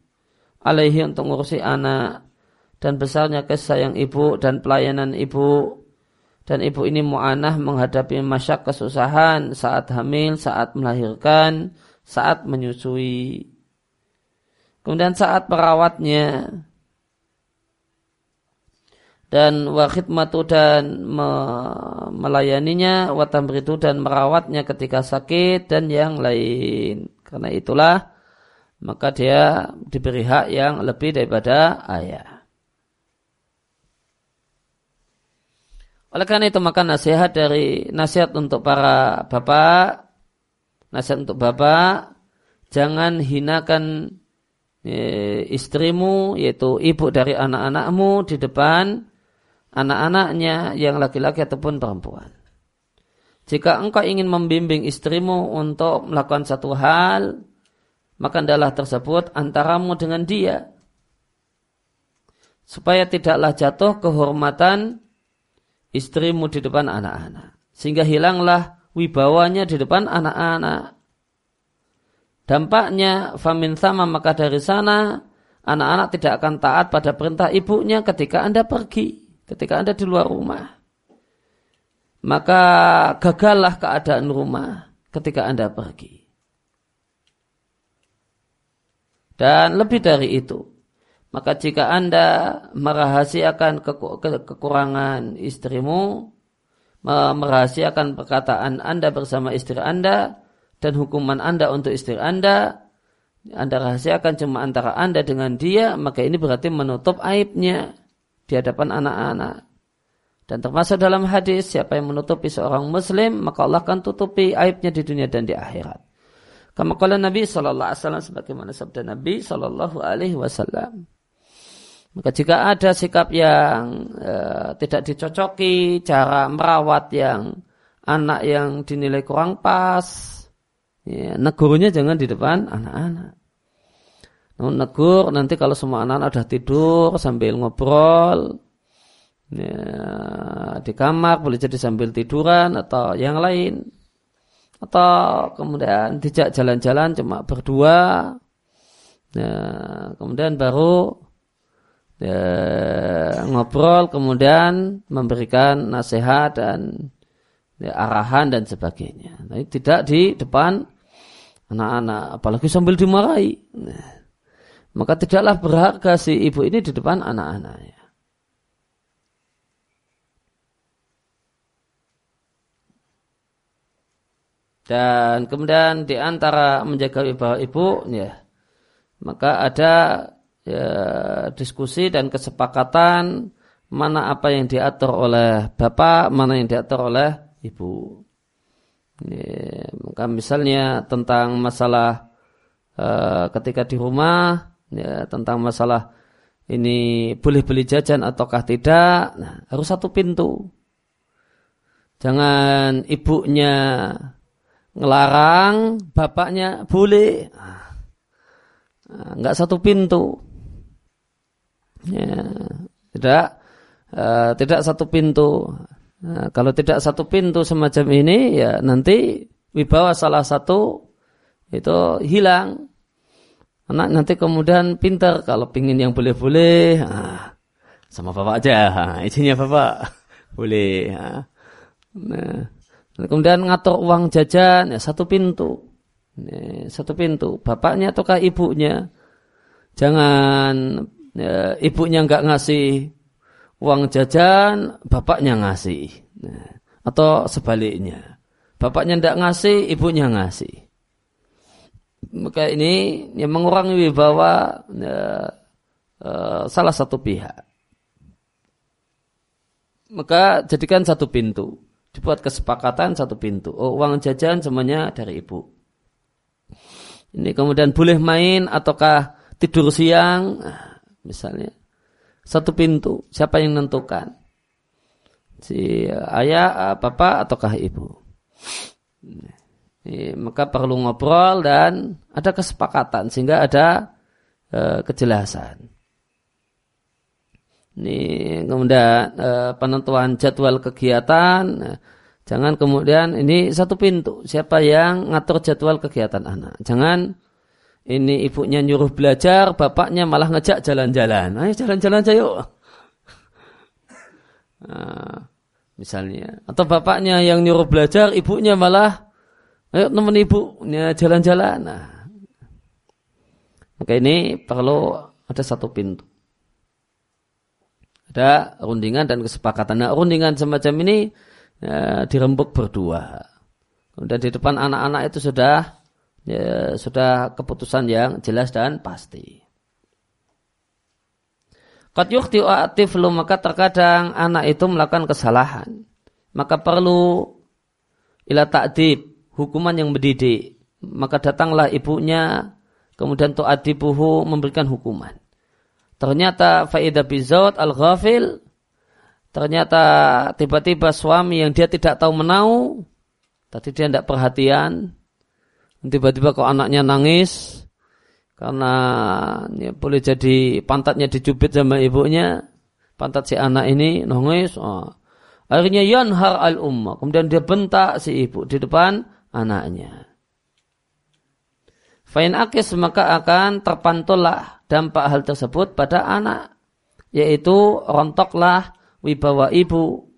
alaihi untuk ngurusi anak dan besarnya kasih sayang ibu dan pelayanan ibu dan ibu ini mu'anah menghadapi masyak kesusahan saat hamil, saat melahirkan, saat menyusui. Kemudian saat perawatnya dan wa khidmatu dan me, melayaninya wa tamridu dan merawatnya ketika sakit dan yang lain. Karena itulah maka dia diberi hak yang lebih daripada ayah. Oleh karena itu maka nasihat dari nasihat untuk para bapak, nasihat untuk bapak, jangan hinakan e, istrimu yaitu ibu dari anak-anakmu di depan anak-anaknya yang laki-laki ataupun perempuan. Jika engkau ingin membimbing istrimu untuk melakukan satu hal, maka adalah tersebut antaramu dengan dia. supaya tidaklah jatuh kehormatan istrimu di depan anak-anak. Sehingga hilanglah wibawanya di depan anak-anak. Dampaknya famin sama maka dari sana anak-anak tidak akan taat pada perintah ibunya ketika Anda pergi, ketika Anda di luar rumah. Maka gagallah keadaan rumah ketika Anda pergi. Dan lebih dari itu, maka jika Anda merahasiakan kekurangan istrimu, merahasiakan perkataan Anda bersama istri Anda, dan hukuman Anda untuk istri Anda, Anda rahasiakan cuma antara Anda dengan dia, maka ini berarti menutup aibnya di hadapan anak-anak. Dan termasuk dalam hadis, siapa yang menutupi seorang muslim, maka Allah akan tutupi aibnya di dunia dan di akhirat. Kama kala Nabi sallallahu alaihi wasallam sebagaimana sabda Nabi sallallahu. Maka jika ada sikap yang e, tidak dicocoki, cara merawat yang anak yang dinilai kurang pas, ya, negurnya jangan di depan anak-anak. Namun negur nanti kalau semua anak-anak sudah tidur sambil ngobrol ya, di kamar boleh jadi sambil tiduran atau yang lain atau kemudian tidak jalan-jalan cuma berdua ya, kemudian baru ya, ngobrol kemudian memberikan nasihat dan ya, arahan dan sebagainya. Nah, tidak di depan anak-anak apalagi sambil dimarahi. Nah, maka tidaklah berharga si ibu ini di depan anak-anaknya. Dan kemudian di antara menjaga wibawa ibu, ya, maka ada ya, diskusi dan kesepakatan mana apa yang diatur oleh bapak, mana yang diatur oleh ibu. Ya, misalnya tentang masalah uh, ketika di rumah, ya, tentang masalah ini boleh beli jajan ataukah tidak, nah, harus satu pintu. Jangan ibunya ngelarang bapaknya boleh nggak satu pintu ya, tidak uh, tidak satu pintu nah, kalau tidak satu pintu semacam ini ya nanti wibawa salah satu itu hilang anak nanti kemudian pintar kalau pingin yang boleh-boleh ah, sama bapak aja ah, izinnya bapak boleh ah. nah Kemudian ngatur uang jajan ya satu pintu. Satu pintu. Bapaknya ataukah ibunya. Jangan ya, ibunya nggak ngasih uang jajan, bapaknya ngasih. Ya, atau sebaliknya. Bapaknya tidak ngasih, ibunya ngasih. Maka ini yang mengurangi wibawa ya, uh, salah satu pihak. Maka jadikan satu pintu dibuat kesepakatan satu pintu. Oh, uang jajan semuanya dari ibu. Ini kemudian boleh main ataukah tidur siang, nah, misalnya satu pintu. Siapa yang menentukan? Si ayah, bapak ataukah ibu? Maka perlu ngobrol dan ada kesepakatan sehingga ada e, kejelasan. Ini kemudian eh, penentuan jadwal kegiatan. Eh, jangan kemudian ini satu pintu. Siapa yang ngatur jadwal kegiatan anak? Jangan ini ibunya nyuruh belajar, bapaknya malah ngejak jalan-jalan. Ayo jalan-jalan aja yuk. Nah, misalnya. Atau bapaknya yang nyuruh belajar, ibunya malah ayo temen ibunya jalan-jalan. Nah, maka ini perlu ada satu pintu ada rundingan dan kesepakatan. Nah, rundingan semacam ini ya, dirembuk berdua. Kemudian di depan anak-anak itu sudah ya, sudah keputusan yang jelas dan pasti. Qad yukhti aktif lu maka terkadang anak itu melakukan kesalahan. Maka perlu ila ta'dib, hukuman yang mendidik. Maka datanglah ibunya, kemudian tu'adibuhu memberikan hukuman. Ternyata faida bizaut al-ghafil ternyata tiba-tiba suami yang dia tidak tahu menau tadi dia tidak perhatian tiba-tiba kok anaknya nangis karena ya, boleh jadi pantatnya dicubit sama ibunya, pantat si anak ini nangis. Oh. Akhirnya yanhar al umma, kemudian dia bentak si ibu di depan anaknya. Fain akis maka akan terpantullah dampak hal tersebut pada anak, yaitu rontoklah wibawa ibu.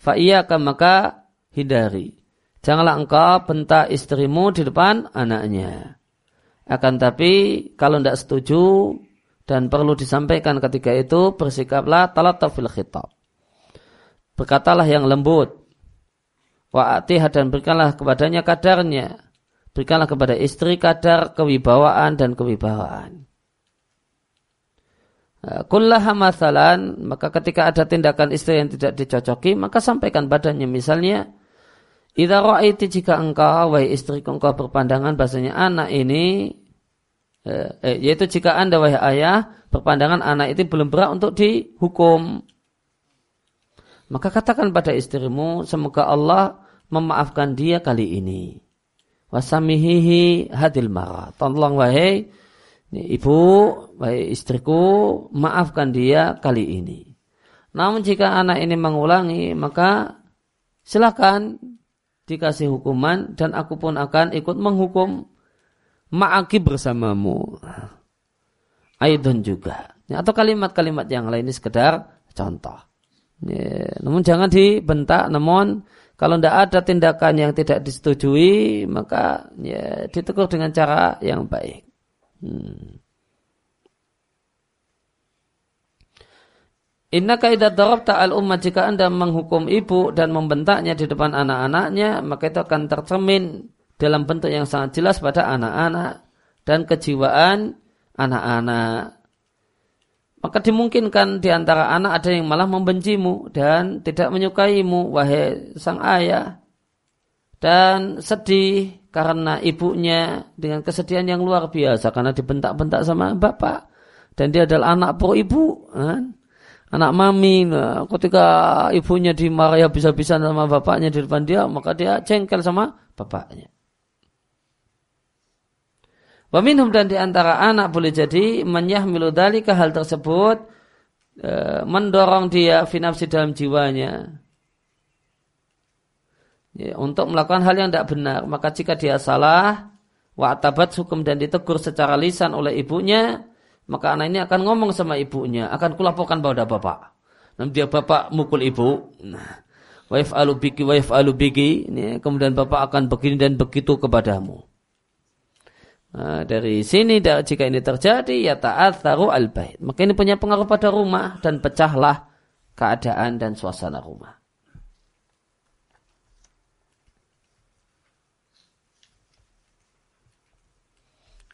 Fa'iyaka maka hindari. Janganlah engkau bentak istrimu di depan anaknya. Akan tapi kalau tidak setuju dan perlu disampaikan ketika itu bersikaplah talat fil khitab. Berkatalah yang lembut. Wa'atihah dan berikanlah kepadanya kadarnya. Berikanlah kepada istri kadar kewibawaan dan kewibawaan. Kullaha masalan, maka ketika ada tindakan istri yang tidak dicocoki, maka sampaikan badannya. Misalnya, Idza ra'aiti jika engkau wahai istri engkau berpandangan bahasanya anak ini eh, eh, yaitu jika Anda wahai ayah berpandangan anak itu belum berat untuk dihukum. Maka katakan pada istrimu semoga Allah memaafkan dia kali ini. Wasamihihi hadil marah tolong wahai ibu wahai istriku maafkan dia kali ini. Namun jika anak ini mengulangi maka silakan dikasih hukuman dan aku pun akan ikut menghukum ma'aki bersamamu. Aidon juga. Ya, atau kalimat-kalimat yang lain ini sekedar contoh. Ya, namun jangan dibentak, namun kalau tidak ada tindakan yang tidak disetujui, maka ya, ditegur dengan cara yang baik. Hmm. Inna kaidah darabta al ummah jika anda menghukum ibu dan membentaknya di depan anak-anaknya maka itu akan tercermin dalam bentuk yang sangat jelas pada anak-anak dan kejiwaan anak-anak. Maka dimungkinkan di antara anak ada yang malah membencimu dan tidak menyukaimu wahai sang ayah dan sedih karena ibunya dengan kesedihan yang luar biasa karena dibentak-bentak sama bapak dan dia adalah anak pro ibu kan? Anak mami nah, ketika ibunya dimarahi habis-habisan sama bapaknya di depan dia maka dia cengkel sama bapaknya. Waminhum dan di antara anak boleh jadi menyahmilu dalika hal tersebut e, mendorong dia finapsi dalam jiwanya. Ya, untuk melakukan hal yang tidak benar maka jika dia salah wa'tabat hukum dan ditegur secara lisan oleh ibunya maka anak ini akan ngomong sama ibunya, akan kulaporkan pada bapak. Nanti dia bapak mukul ibu. Nah, waif alubiki waif alubiki. Ini, kemudian bapak akan begini dan begitu kepadamu. Nah, dari sini jika ini terjadi ya taat taruh al bait. Maka ini punya pengaruh pada rumah dan pecahlah keadaan dan suasana rumah.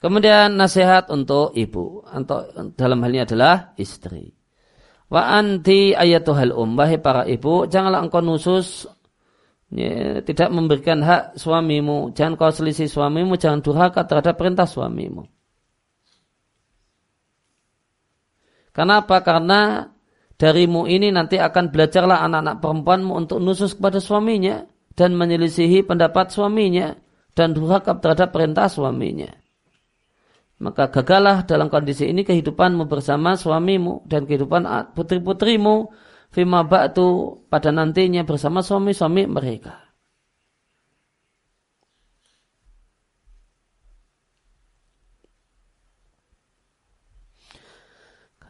Kemudian nasihat untuk ibu, atau dalam hal ini adalah istri. Wa anti ayatuhal um, wahai para ibu, janganlah engkau nusus ya, tidak memberikan hak suamimu, jangan kau selisih suamimu, jangan durhaka terhadap perintah suamimu. Kenapa? Karena darimu ini nanti akan belajarlah anak-anak perempuanmu untuk nusus kepada suaminya dan menyelisihi pendapat suaminya dan durhaka terhadap perintah suaminya maka gagalah dalam kondisi ini kehidupanmu bersama suamimu dan kehidupan putri-putrimu fima ba'tu pada nantinya bersama suami-suami mereka.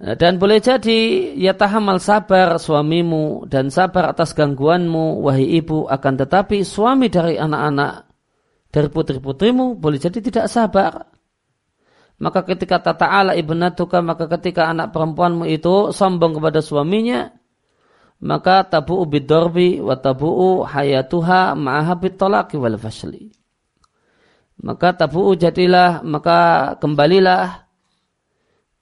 Dan boleh jadi ya tahamal sabar suamimu dan sabar atas gangguanmu wahai ibu akan tetapi suami dari anak-anak dari putri-putrimu boleh jadi tidak sabar maka ketika tata'ala ibnatuka, maka ketika anak perempuanmu itu sombong kepada suaminya, maka tabu'u bidorbi wa tabu'u hayatuha ma'aha bitolaki wal fasli. Maka tabu'u jadilah, maka kembalilah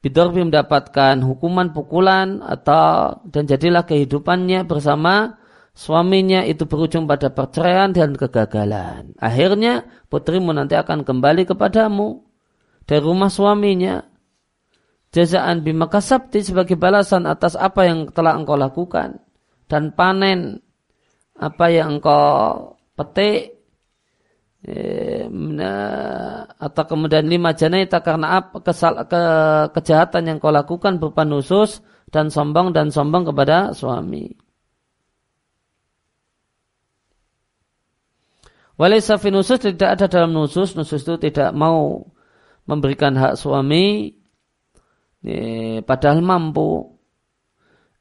bidorbi mendapatkan hukuman pukulan atau dan jadilah kehidupannya bersama suaminya itu berujung pada perceraian dan kegagalan. Akhirnya putrimu nanti akan kembali kepadamu dari rumah suaminya jazaan bima kasabti sebagai balasan atas apa yang telah engkau lakukan dan panen apa yang engkau petik eh, atau kemudian lima janaita karena apa kesal, ke, kejahatan yang kau lakukan berupa nusus dan sombong dan sombong kepada suami. Walaysa nusus tidak ada dalam nusus, nusus itu tidak mau memberikan hak suami eh, padahal mampu.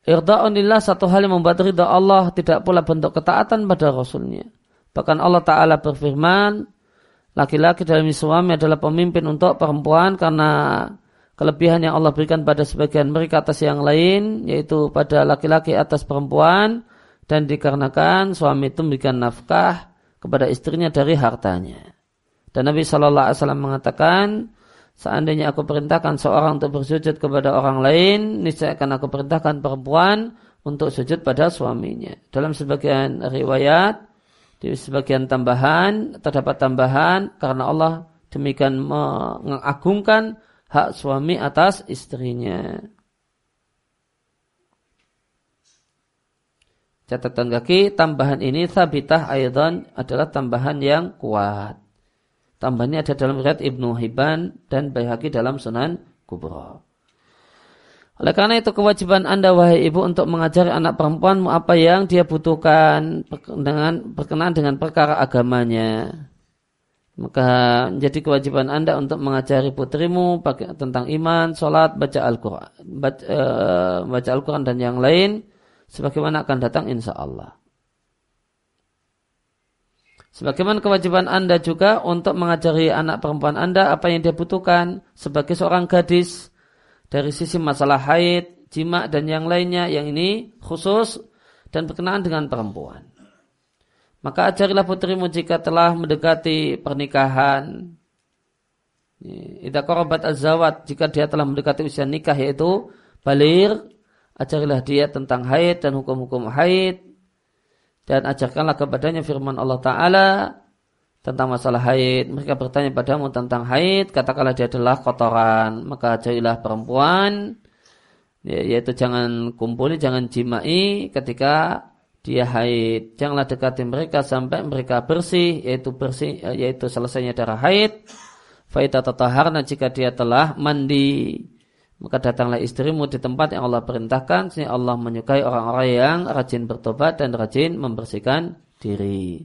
Irda'unillah satu hal yang membuat ridha Allah tidak pula bentuk ketaatan pada Rasulnya. Bahkan Allah Ta'ala berfirman, laki-laki dalam suami adalah pemimpin untuk perempuan karena kelebihan yang Allah berikan pada sebagian mereka atas yang lain, yaitu pada laki-laki atas perempuan, dan dikarenakan suami itu memberikan nafkah kepada istrinya dari hartanya. Dan Nabi Shallallahu Alaihi Wasallam mengatakan, Seandainya aku perintahkan seorang untuk bersujud kepada orang lain, niscaya akan aku perintahkan perempuan untuk sujud pada suaminya. Dalam sebagian riwayat, di sebagian tambahan, terdapat tambahan karena Allah demikian mengagungkan hak suami atas istrinya. Catatan kaki, tambahan ini sabitah aydan adalah tambahan yang kuat. Tambahnya ada dalam riwayat Ibnu Hibban dan Baihaqi dalam Sunan Kubra. Oleh karena itu kewajiban Anda wahai ibu untuk mengajari anak perempuanmu apa yang dia butuhkan dengan berkenaan dengan perkara agamanya. Maka menjadi kewajiban Anda untuk mengajari putrimu tentang iman, sholat, baca Al-Quran, baca, uh, baca Al-Quran dan yang lain sebagaimana akan datang insya Allah. Sebagaimana kewajiban Anda juga untuk mengajari anak perempuan Anda apa yang dia butuhkan sebagai seorang gadis dari sisi masalah haid, jima dan yang lainnya yang ini khusus dan berkenaan dengan perempuan. Maka ajarilah putrimu jika telah mendekati pernikahan. Ida korobat azawat jika dia telah mendekati usia nikah yaitu balir, ajarilah dia tentang haid dan hukum-hukum haid dan ajarkanlah kepadanya firman Allah Ta'ala tentang masalah haid. Mereka bertanya padamu tentang haid, katakanlah dia adalah kotoran. Maka jadilah perempuan, ya, yaitu jangan kumpuli, jangan jimai ketika dia haid. Janganlah dekati mereka sampai mereka bersih, yaitu bersih, yaitu selesainya darah haid. Faita tataharna jika dia telah mandi maka datanglah istrimu di tempat yang Allah perintahkan sehingga Allah menyukai orang-orang yang rajin bertobat dan rajin membersihkan diri.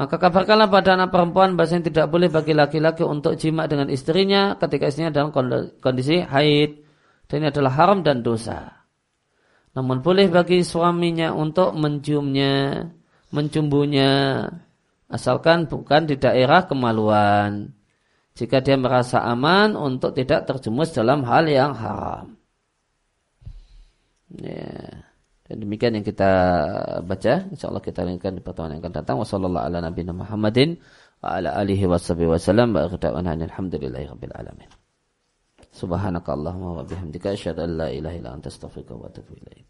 Maka kabarkanlah pada anak perempuan bahasa yang tidak boleh bagi laki-laki untuk jima dengan istrinya ketika istrinya dalam kondisi haid. Dan ini adalah haram dan dosa. Namun boleh bagi suaminya untuk menciumnya, mencumbunya, asalkan bukan di daerah kemaluan jika dia merasa aman untuk tidak terjumus dalam hal yang haram. Ya. Dan demikian yang kita baca. Insya Allah kita lanjutkan di pertemuan yang akan datang. Wassalamualaikum warahmatullahi Muhammadin wa alamin. Subhanakallahumma wa bihamdika asyhadu an la ilaha illa anta astaghfiruka wa atubu ilaik.